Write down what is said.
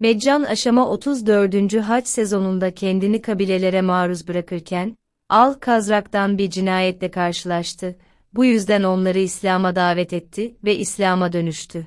Meccan aşama 34. haç sezonunda kendini kabilelere maruz bırakırken, Al-Kazrak'tan bir cinayetle karşılaştı. Bu yüzden onları İslam'a davet etti ve İslam'a dönüştü.